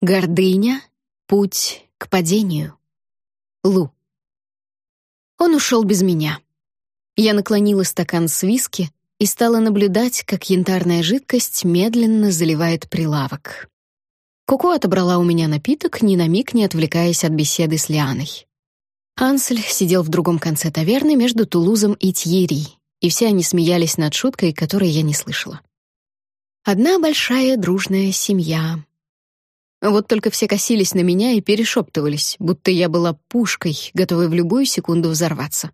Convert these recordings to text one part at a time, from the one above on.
Гордыня — путь к падению. Лу. Он ушел без меня. Я наклонила стакан с виски и стала наблюдать, как янтарная жидкость медленно заливает прилавок. Коко отобрала у меня напиток, ни на миг не отвлекаясь от беседы с Лианой. Ансель сидел в другом конце таверны между Тулузом и Тьерри, и все они смеялись над шуткой, которой я не слышала. Одна большая дружная семья. Вот только все косились на меня и перешептывались, будто я была пушкой, готовой в любую секунду взорваться.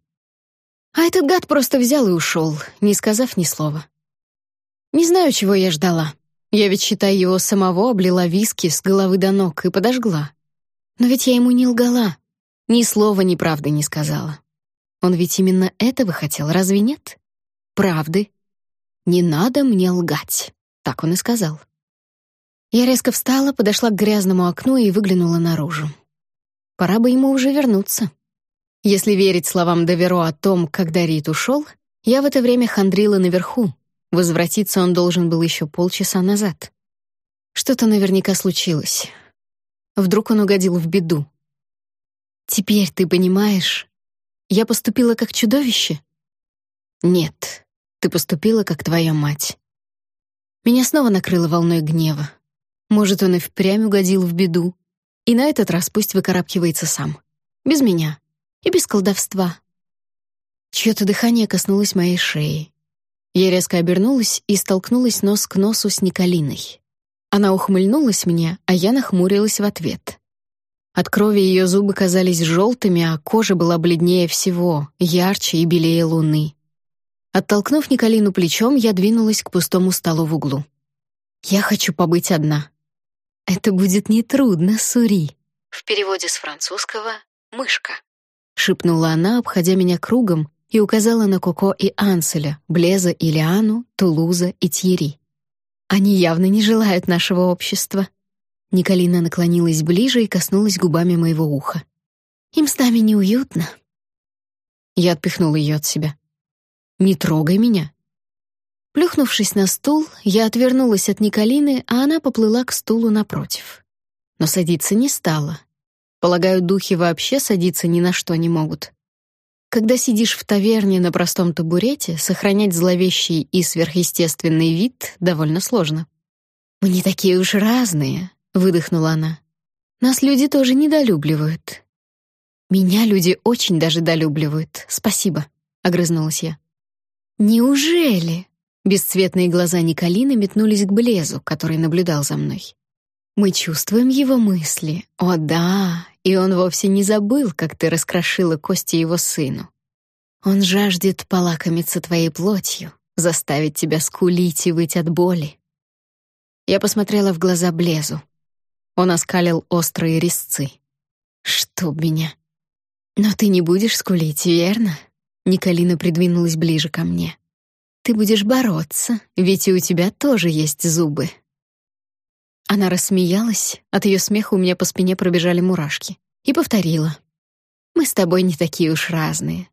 А этот гад просто взял и ушел, не сказав ни слова. Не знаю, чего я ждала. Я ведь, считай, его самого облила виски с головы до ног и подожгла. Но ведь я ему не лгала. Ни слова ни правды не сказала. Он ведь именно этого хотел, разве нет? Правды. Не надо мне лгать, так он и сказал. Я резко встала, подошла к грязному окну и выглянула наружу. Пора бы ему уже вернуться. Если верить словам Доверо о том, когда Рит ушел, я в это время хандрила наверху. Возвратиться он должен был еще полчаса назад. Что-то наверняка случилось. Вдруг он угодил в беду. Теперь ты понимаешь, я поступила как чудовище? Нет, ты поступила как твоя мать. Меня снова накрыло волной гнева. Может, он и впрямь угодил в беду. И на этот раз пусть выкарабкивается сам. Без меня и без колдовства. Чьё-то дыхание коснулось моей шеи. Я резко обернулась и столкнулась нос к носу с Николиной. Она ухмыльнулась мне, а я нахмурилась в ответ. От крови ее зубы казались желтыми, а кожа была бледнее всего, ярче и белее луны. Оттолкнув Николину плечом, я двинулась к пустому столу в углу. «Я хочу побыть одна». «Это будет нетрудно, Сури». В переводе с французского «мышка» шепнула она, обходя меня кругом, и указала на Коко и Анселя, Блеза и Лиану, Тулуза и Тьери. Они явно не желают нашего общества. Николина наклонилась ближе и коснулась губами моего уха. Им с нами неуютно. Я отпихнула ее от себя. Не трогай меня. Плюхнувшись на стул, я отвернулась от Николины, а она поплыла к стулу напротив. Но садиться не стала, Полагаю, духи вообще садиться ни на что не могут. Когда сидишь в таверне на простом табурете, сохранять зловещий и сверхъестественный вид довольно сложно. «Мы не такие уж разные», — выдохнула она. «Нас люди тоже недолюбливают». «Меня люди очень даже долюбливают, спасибо», — огрызнулась я. «Неужели?» Бесцветные глаза Николины метнулись к Блезу, который наблюдал за мной. «Мы чувствуем его мысли. О да, и он вовсе не забыл, как ты раскрошила кости его сыну. Он жаждет полакомиться твоей плотью, заставить тебя скулить и выть от боли. Я посмотрела в глаза Блезу. Он оскалил острые резцы. Чтоб меня. Но ты не будешь скулить, верно? Николина придвинулась ближе ко мне. Ты будешь бороться, ведь и у тебя тоже есть зубы. Она рассмеялась, от ее смеха у меня по спине пробежали мурашки, и повторила. «Мы с тобой не такие уж разные.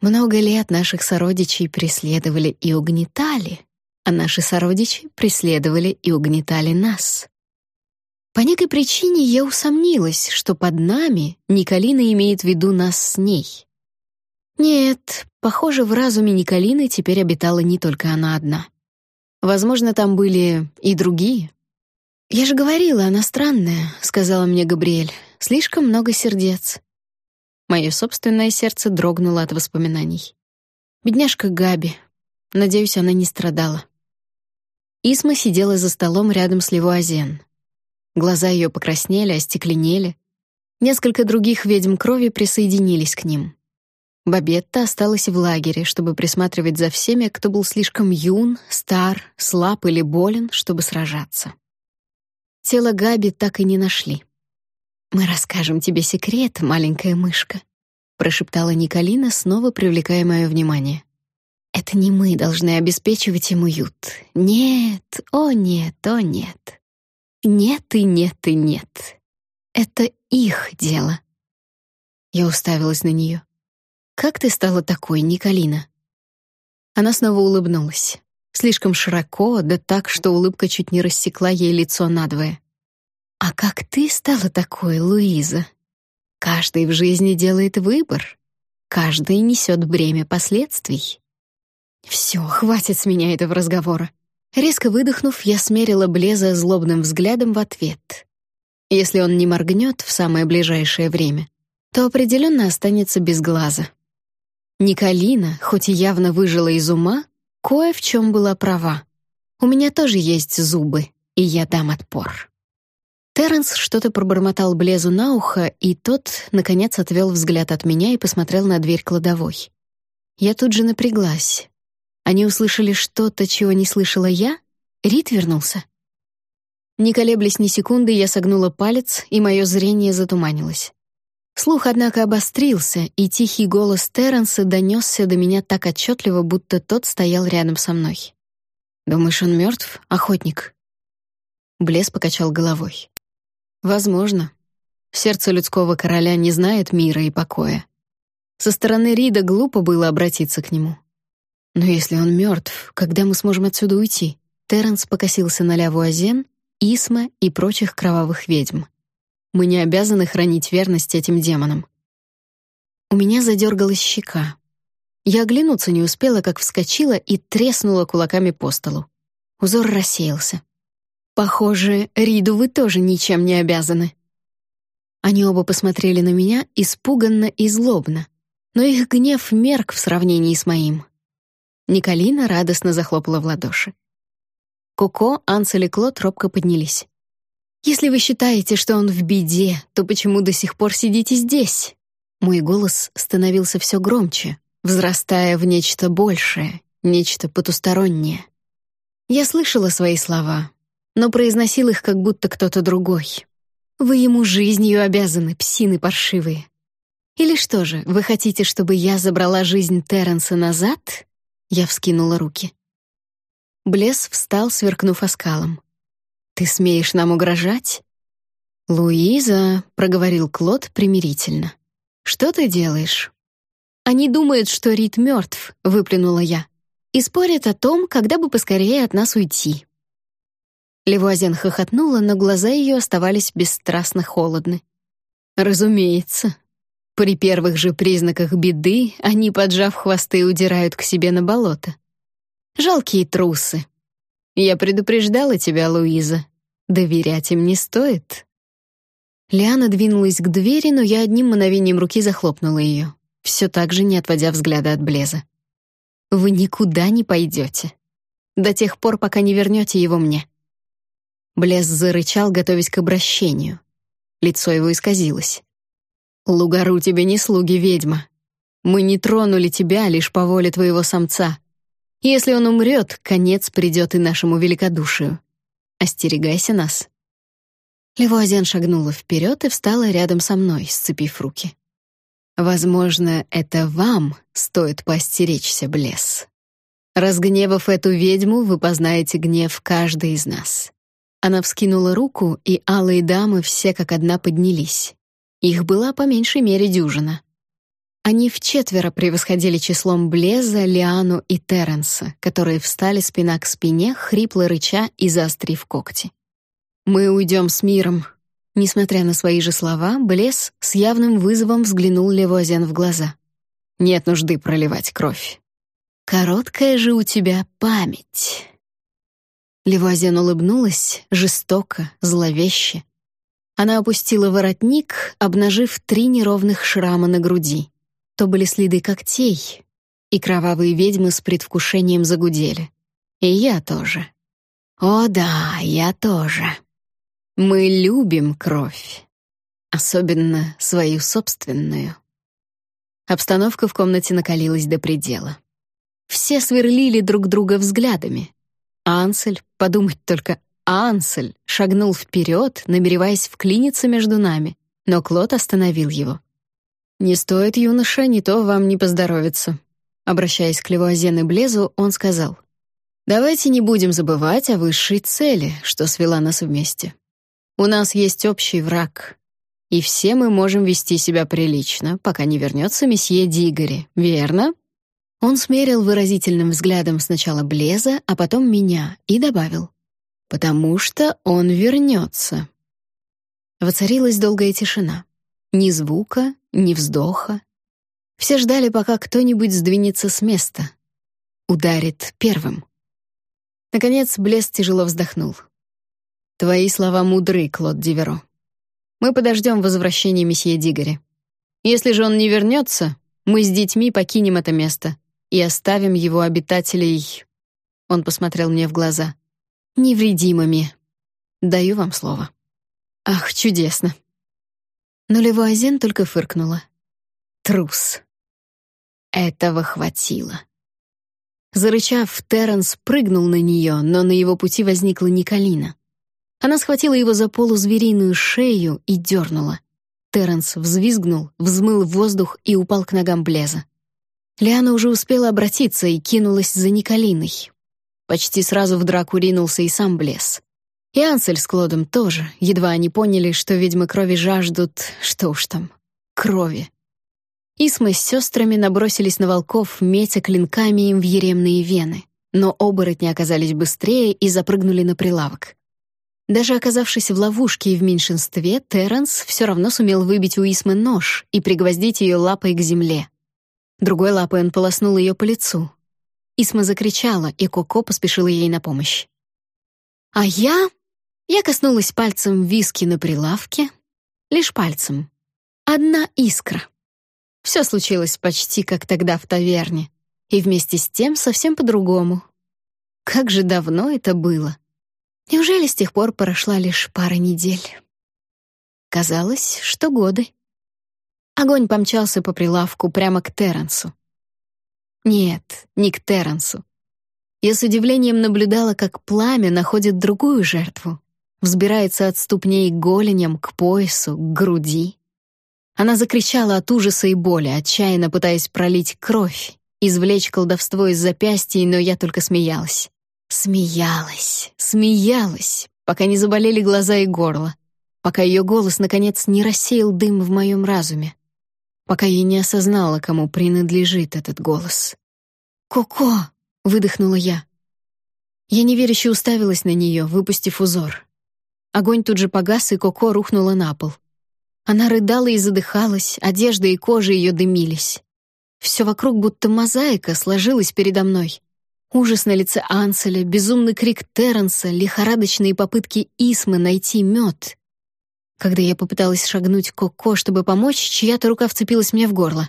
Много лет наших сородичей преследовали и угнетали, а наши сородичи преследовали и угнетали нас. По некой причине я усомнилась, что под нами Николина имеет в виду нас с ней. Нет, похоже, в разуме Николины теперь обитала не только она одна. Возможно, там были и другие. «Я же говорила, она странная», — сказала мне Габриэль. «Слишком много сердец». Мое собственное сердце дрогнуло от воспоминаний. Бедняжка Габи. Надеюсь, она не страдала. Исма сидела за столом рядом с Левуазен. Глаза ее покраснели, остекленели. Несколько других ведьм крови присоединились к ним. Бабетта осталась в лагере, чтобы присматривать за всеми, кто был слишком юн, стар, слаб или болен, чтобы сражаться. Тело Габи так и не нашли. «Мы расскажем тебе секрет, маленькая мышка», — прошептала Николина, снова привлекая мое внимание. «Это не мы должны обеспечивать им уют. Нет, о нет, о нет. Нет и нет и нет. Это их дело». Я уставилась на нее. «Как ты стала такой, Николина?» Она снова улыбнулась. Слишком широко, да так, что улыбка чуть не рассекла ей лицо надвое. «А как ты стала такой, Луиза? Каждый в жизни делает выбор. Каждый несет бремя последствий». Все, хватит с меня этого разговора. Резко выдохнув, я смерила Блеза злобным взглядом в ответ. Если он не моргнет в самое ближайшее время, то определенно останется без глаза. Николина, хоть и явно выжила из ума, кое в чем была права. У меня тоже есть зубы, и я дам отпор. Терренс что-то пробормотал Блезу на ухо, и тот, наконец, отвел взгляд от меня и посмотрел на дверь кладовой. Я тут же напряглась. Они услышали что-то, чего не слышала я? Рид вернулся. Не колеблясь ни секунды, я согнула палец, и мое зрение затуманилось. Слух, однако, обострился, и тихий голос Терренса донесся до меня так отчетливо, будто тот стоял рядом со мной. «Думаешь, он мертв, охотник?» Блес покачал головой. «Возможно. Сердце людского короля не знает мира и покоя. Со стороны Рида глупо было обратиться к нему. Но если он мертв, когда мы сможем отсюда уйти? Терренс покосился на Ляву Азен, Исма и прочих кровавых ведьм. Мы не обязаны хранить верность этим демонам. У меня задергалась щека. Я оглянуться не успела, как вскочила и треснула кулаками по столу. Узор рассеялся. Похоже, Риду вы тоже ничем не обязаны. Они оба посмотрели на меня испуганно и злобно, но их гнев мерк в сравнении с моим. Николина радостно захлопала в ладоши. Коко, Ансель и Клод робко поднялись. «Если вы считаете, что он в беде, то почему до сих пор сидите здесь?» Мой голос становился все громче, взрастая в нечто большее, нечто потустороннее. Я слышала свои слова, но произносил их как будто кто-то другой. «Вы ему жизнью обязаны, псины паршивые. Или что же, вы хотите, чтобы я забрала жизнь Терренса назад я вскинула руки. Блес встал, сверкнув оскалом. «Ты смеешь нам угрожать?» «Луиза», — проговорил Клод примирительно. «Что ты делаешь?» «Они думают, что Рид мертв», — выплюнула я. «И спорят о том, когда бы поскорее от нас уйти». Левуазен хохотнула, но глаза ее оставались бесстрастно холодны. «Разумеется», при первых же признаках беды они, поджав хвосты, удирают к себе на болото. Жалкие трусы. Я предупреждала тебя, Луиза. Доверять им не стоит. Лиана двинулась к двери, но я одним мановением руки захлопнула ее, все так же не отводя взгляда от Блеза. Вы никуда не пойдете. До тех пор, пока не вернете его мне. Блез зарычал, готовясь к обращению. Лицо его исказилось. Лугару тебе не слуги, ведьма. Мы не тронули тебя лишь по воле твоего самца. Если он умрет, конец придет и нашему великодушию. Остерегайся нас». Левуазен шагнула вперед и встала рядом со мной, сцепив руки. «Возможно, это вам стоит поостеречься, Блесс. Разгневав эту ведьму, вы познаете гнев каждой из нас». Она вскинула руку, и алые дамы все как одна поднялись. Их была по меньшей мере дюжина. Они вчетверо превосходили числом Блеза, Лиану и Терренса, которые встали спина к спине, хрипло рыча и заострив когти. «Мы уйдем с миром». Несмотря на свои же слова, Блез с явным вызовом взглянул Левуазен в глаза. «Нет нужды проливать кровь. Короткая же у тебя память». Левуазен улыбнулась, жестоко, зловеще, она опустила воротник, обнажив три неровных шрама на груди. То были следы когтей, и кровавые ведьмы с предвкушением загудели. И я тоже. О да, я тоже. Мы любим кровь. Особенно свою собственную. Обстановка в комнате накалилась до предела. Все сверлили друг друга взглядами. Ансель, подумать только, Ансель шагнул вперед, намереваясь вклиниться между нами, но Клод остановил его. «Не стоит, юноша, не то вам не поздоровится». Обращаясь к Левуазен и Блезу, он сказал, «Давайте не будем забывать о высшей цели, что свела нас вместе. У нас есть общий враг, и все мы можем вести себя прилично, пока не вернется месье Дигори, верно?» Он смерил выразительным взглядом сначала Блеза, а потом меня и добавил, потому что он вернется. Воцарилась долгая тишина. Ни звука, ни вздоха. Все ждали, пока кто-нибудь сдвинется с места. Ударит первым. Наконец, Блес тяжело вздохнул. «Твои слова мудры, Клод Диверо. Мы подождем возвращения месье Дигори. Если же он не вернется, мы с детьми покинем это место и оставим его обитателей...» Он посмотрел мне в глаза. «Невредимыми. Даю вам слово». «Ах, чудесно!» Но Левуазен только фыркнула. «Трус!» Этого хватило. Зарычав, Терренс прыгнул на нее, но на его пути возникла Николина. Она схватила его за полузвериную шею и дернула. Терренс взвизгнул, взмыл в воздух и упал к ногам Блеза. Лиана уже успела обратиться и кинулась за Николиной. Почти сразу в драку ринулся и сам Блез. И Ансель с Клодом тоже, едва они поняли, что ведьмы крови жаждут, что уж там, крови. Исма с сестрами набросились на волков, метя клинками им в еремные вены, но оборотни оказались быстрее и запрыгнули на прилавок. Даже оказавшись в ловушке и в меньшинстве, Терренс все равно сумел выбить у Исмы нож и пригвоздить ее лапой к земле. Другой лапой он полоснул ее по лицу. Исма закричала, и Коко поспешила ей на помощь. А я... Я коснулась пальцем виски на прилавке. Лишь пальцем. Одна искра. Все случилось почти как тогда в таверне. И вместе с тем совсем по-другому. Как же давно это было. Неужели с тех пор прошла лишь пара недель? Казалось, что годы. Огонь помчался по прилавку прямо к Терренсу. Нет, не к Терренсу. Я с удивлением наблюдала, как пламя находит другую жертву, взбирается от ступней к голеням, к поясу, к груди. Она закричала от ужаса и боли, отчаянно пытаясь пролить кровь, извлечь колдовство из запястья, но я только смеялась. Смеялась, смеялась, пока не заболели глаза и горло, пока ее голос, наконец, не рассеял дым в моем разуме, пока я не осознала, кому принадлежит этот голос. «Коко!» — выдохнула я. Я неверяще уставилась на нее, выпустив узор. Огонь тут же погас, и Коко рухнула на пол. Она рыдала и задыхалась, одежда и кожа ее дымились. Все вокруг будто мозаика сложилась передо мной. Ужас на лице Анселя, безумный крик Терренса, лихорадочные попытки Исмы найти мед. Когда я попыталась шагнуть к Коко, чтобы помочь, чья-то рука вцепилась мне в горло.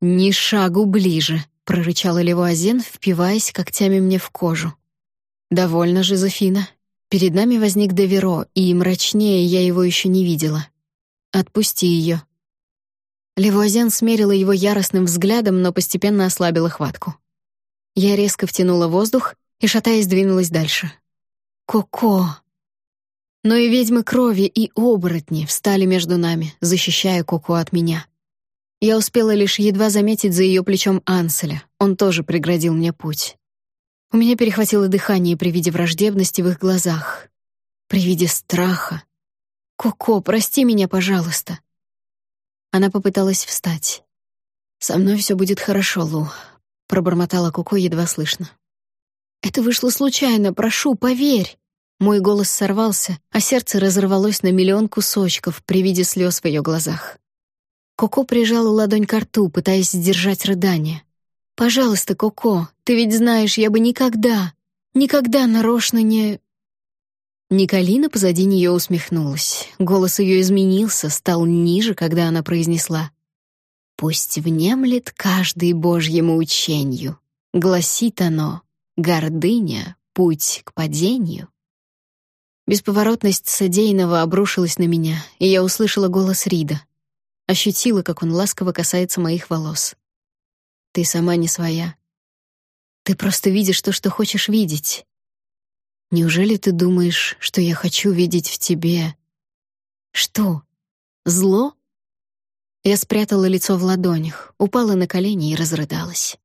«Ни шагу ближе», — прорычала Левуазен, впиваясь когтями мне в кожу. «Довольно, Жозефина. Перед нами возник Деверо, и мрачнее я его еще не видела. «Отпусти ее». Левуазен смерила его яростным взглядом, но постепенно ослабила хватку. Я резко втянула воздух и, шатаясь, двинулась дальше. «Коко!» Но и ведьмы крови, и оборотни встали между нами, защищая Коко от меня. Я успела лишь едва заметить за ее плечом Анселя. Он тоже преградил мне путь. У меня перехватило дыхание при виде враждебности в их глазах, при виде страха, «Коко, прости меня, пожалуйста». Она попыталась встать. «Со мной все будет хорошо, Лу», — пробормотала Коко едва слышно. «Это вышло случайно, прошу, поверь». Мой голос сорвался, а сердце разорвалось на миллион кусочков при виде слез в ее глазах. Коко прижала ладонь к рту, пытаясь сдержать рыдание. «Пожалуйста, Коко, ты ведь знаешь, я бы никогда, никогда нарочно не...» Николина позади нее усмехнулась. Голос ее изменился, стал ниже, когда она произнесла. «Пусть внемлет каждый Божьему учению. Гласит оно, гордыня — путь к падению». Бесповоротность содеянного обрушилась на меня, и я услышала голос Рида. Ощутила, как он ласково касается моих волос. «Ты сама не своя. Ты просто видишь то, что хочешь видеть. Неужели ты думаешь, что я хочу видеть в тебе... Что? Зло? Я спрятала лицо в ладонях, упала на колени и разрыдалась.